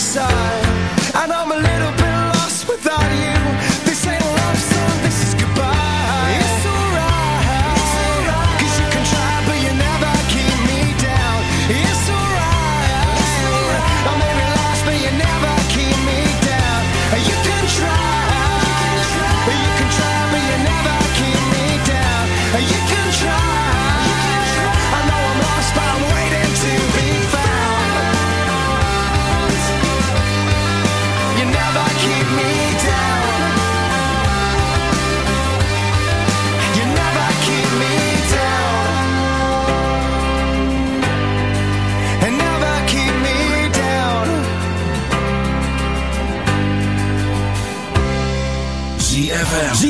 Inside.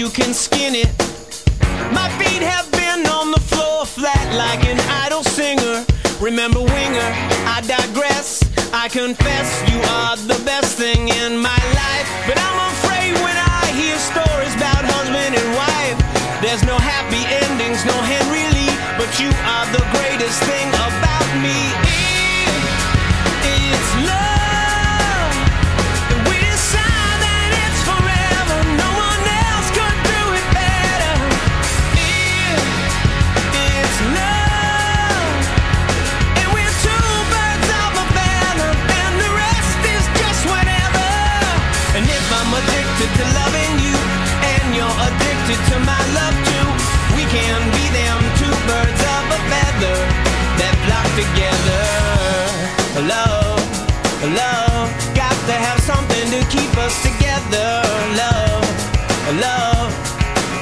You can skin it. My feet have been on the floor flat like an idle singer. Remember Winger, I digress. I confess you are the best thing in my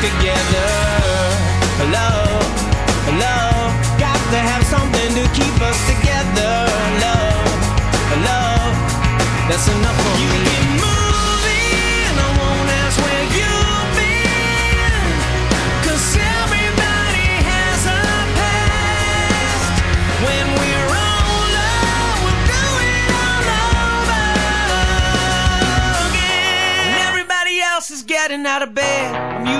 together. Love, love, got to have something to keep us together. Love, love, that's enough for me. You keep moving, I won't ask where you've been. 'Cause everybody has a past. When we're older, we'll do it all over again. And everybody else is getting out of bed.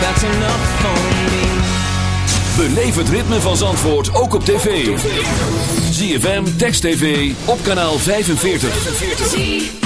that's enough for me. Beleef het ritme van Zandvoort ook op tv. ZFM, Text TV, op kanaal 45.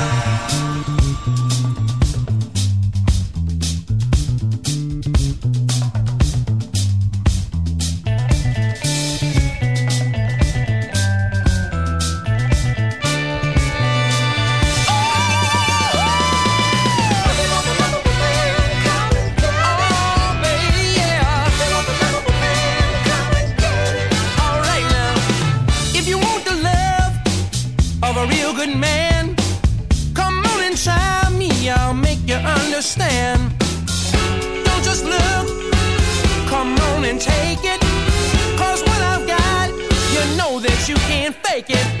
make it.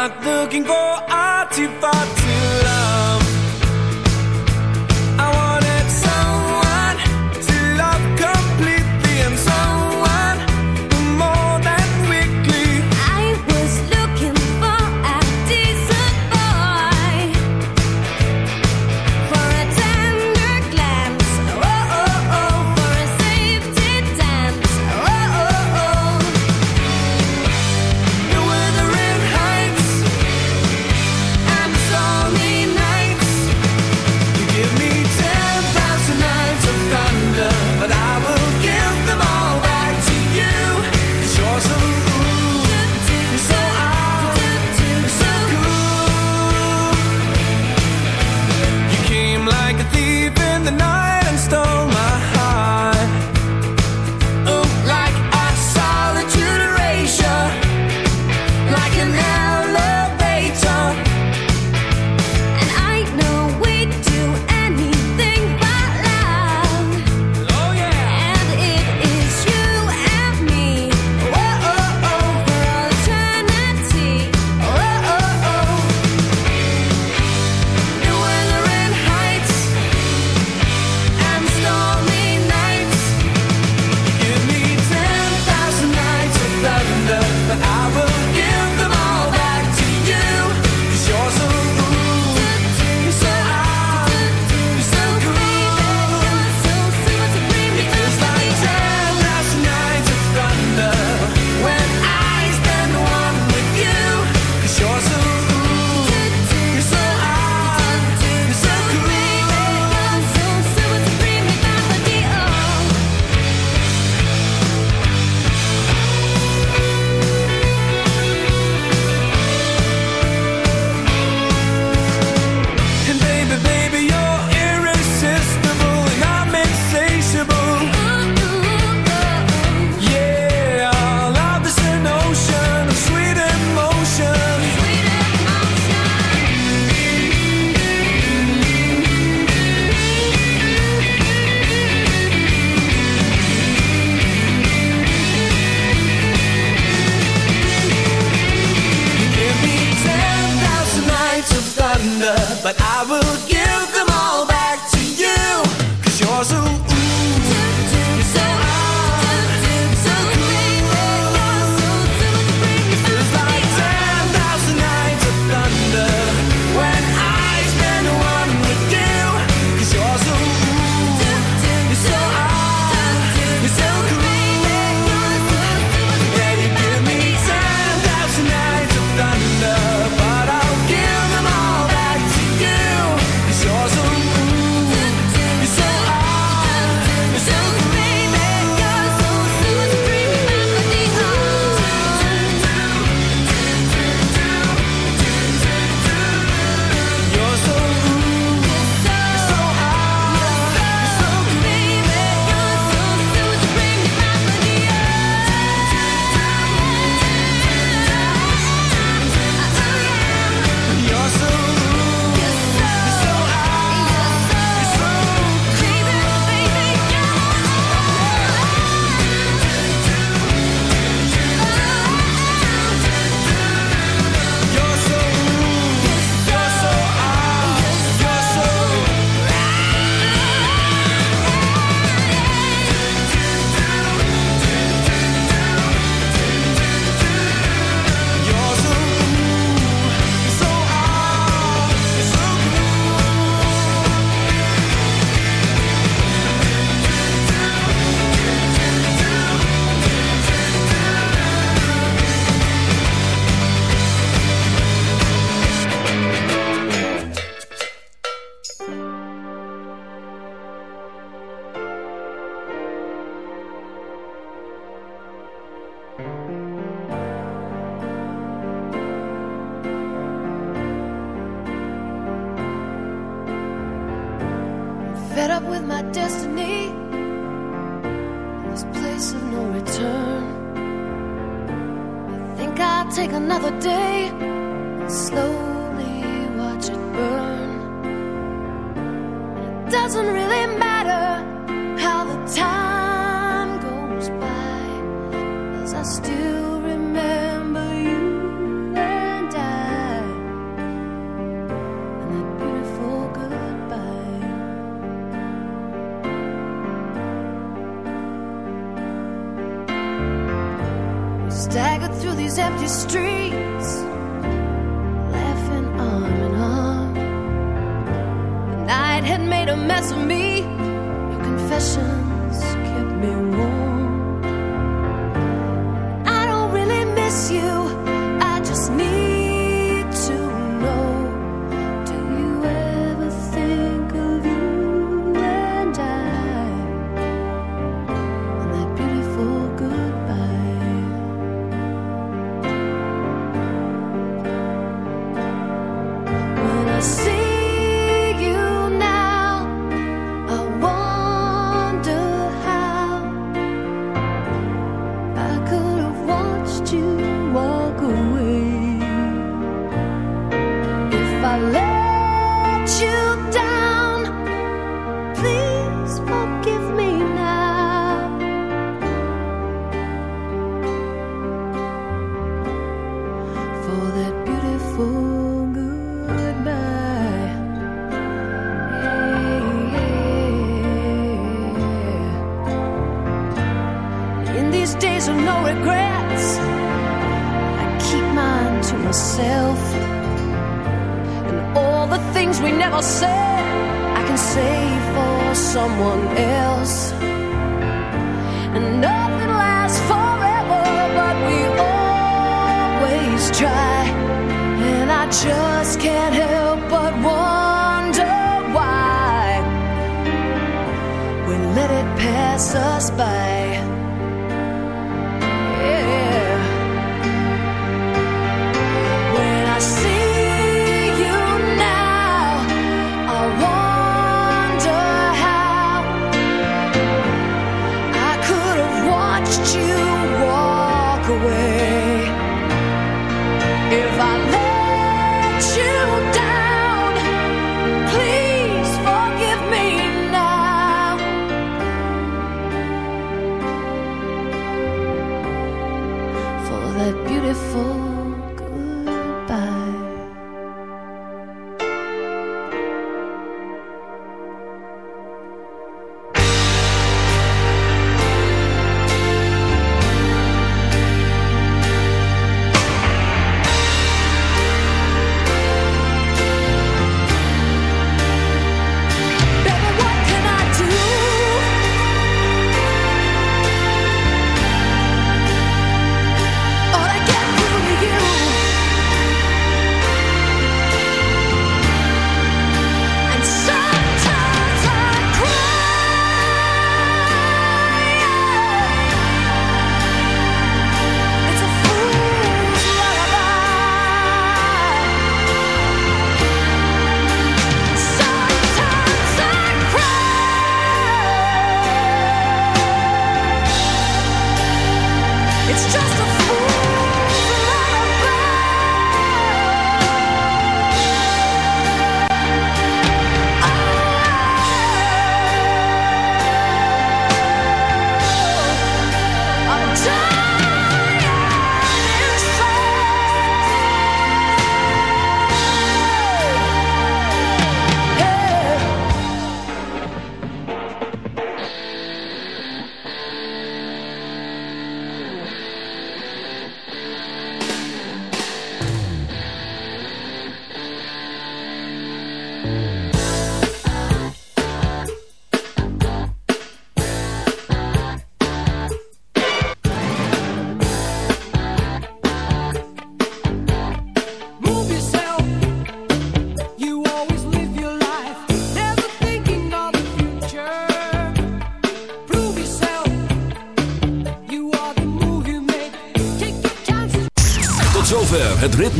not looking for We'll get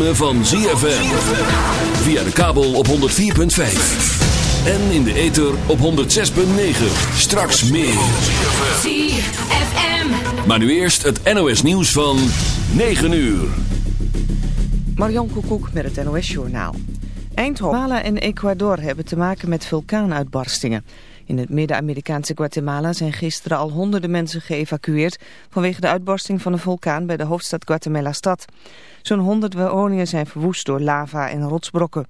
ritme van ZFM. Via de kabel op 104.5. En in de ether op 106.9. Straks meer. ZFM. Maar nu eerst het NOS nieuws van 9 uur. Marion Koekoek met het NOS-journaal. Eindhoven Guatemala en Ecuador hebben te maken met vulkaanuitbarstingen. In het Midden-Amerikaanse Guatemala zijn gisteren al honderden mensen geëvacueerd... vanwege de uitbarsting van een vulkaan bij de hoofdstad Guatemala-stad. Zo'n honderd woningen zijn verwoest door lava en rotsbrokken.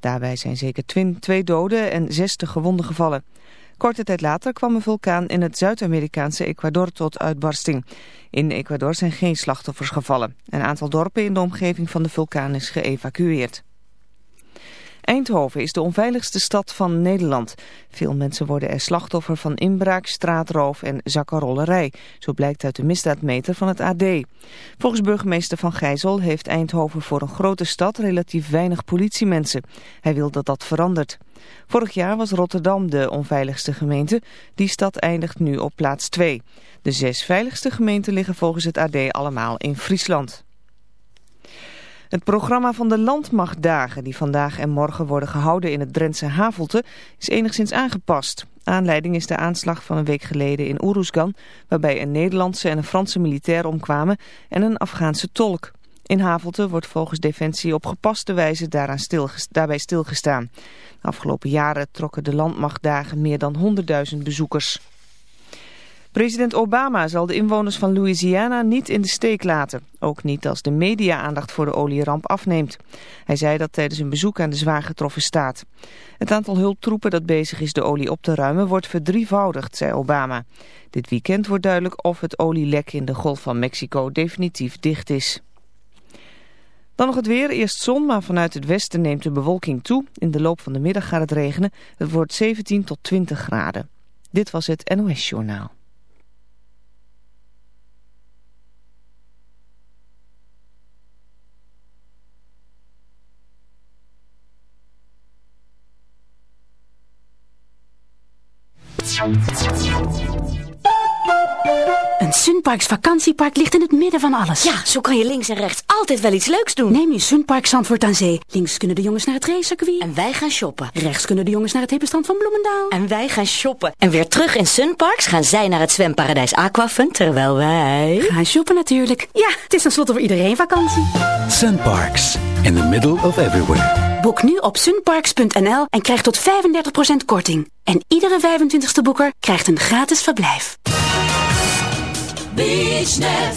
Daarbij zijn zeker twee doden en zestig gewonden gevallen. Korte tijd later kwam een vulkaan in het Zuid-Amerikaanse Ecuador tot uitbarsting. In Ecuador zijn geen slachtoffers gevallen. Een aantal dorpen in de omgeving van de vulkaan is geëvacueerd. Eindhoven is de onveiligste stad van Nederland. Veel mensen worden er slachtoffer van inbraak, straatroof en zakkenrollerij. Zo blijkt uit de misdaadmeter van het AD. Volgens burgemeester Van Gijzel heeft Eindhoven voor een grote stad relatief weinig politiemensen. Hij wil dat dat verandert. Vorig jaar was Rotterdam de onveiligste gemeente. Die stad eindigt nu op plaats 2. De zes veiligste gemeenten liggen volgens het AD allemaal in Friesland. Het programma van de Landmachtdagen, die vandaag en morgen worden gehouden in het Drentse Havelte, is enigszins aangepast. Aanleiding is de aanslag van een week geleden in Oeroesgan, waarbij een Nederlandse en een Franse militair omkwamen en een Afghaanse tolk. In Havelte wordt volgens Defensie op gepaste wijze daaraan stilges- daarbij stilgestaan. De afgelopen jaren trokken de Landmachtdagen meer dan 100.000 bezoekers. President Obama zal de inwoners van Louisiana niet in de steek laten. Ook niet als de media-aandacht voor de olieramp afneemt. Hij zei dat tijdens een bezoek aan de zwaar getroffen staat. Het aantal hulptroepen dat bezig is de olie op te ruimen wordt verdrievoudigd, zei Obama. Dit weekend wordt duidelijk of het olielek in de Golf van Mexico definitief dicht is. Dan nog het weer. Eerst zon, maar vanuit het westen neemt de bewolking toe. In de loop van de middag gaat het regenen. Het wordt 17 tot 20 graden. Dit was het NOS Journaal. Een Sunparks vakantiepark ligt in het midden van alles. Ja, zo kan je links en rechts altijd wel iets leuks doen. Neem je Sunpark Zandvoort aan Zee. Links kunnen de jongens naar het racecircuit. En wij gaan shoppen. Rechts kunnen de jongens naar het hippenstrand van Bloemendaal. En wij gaan shoppen. En weer terug in Sunparks gaan zij naar het zwemparadijs Aquafun, terwijl wij... Gaan shoppen natuurlijk. Ja, het is tenslotte voor iedereen vakantie. Sunparks, in the middle of everywhere. Boek nu op sunparks.nl en krijg tot 35% korting. En iedere 25ste boeker krijgt een gratis verblijf. BeachNet,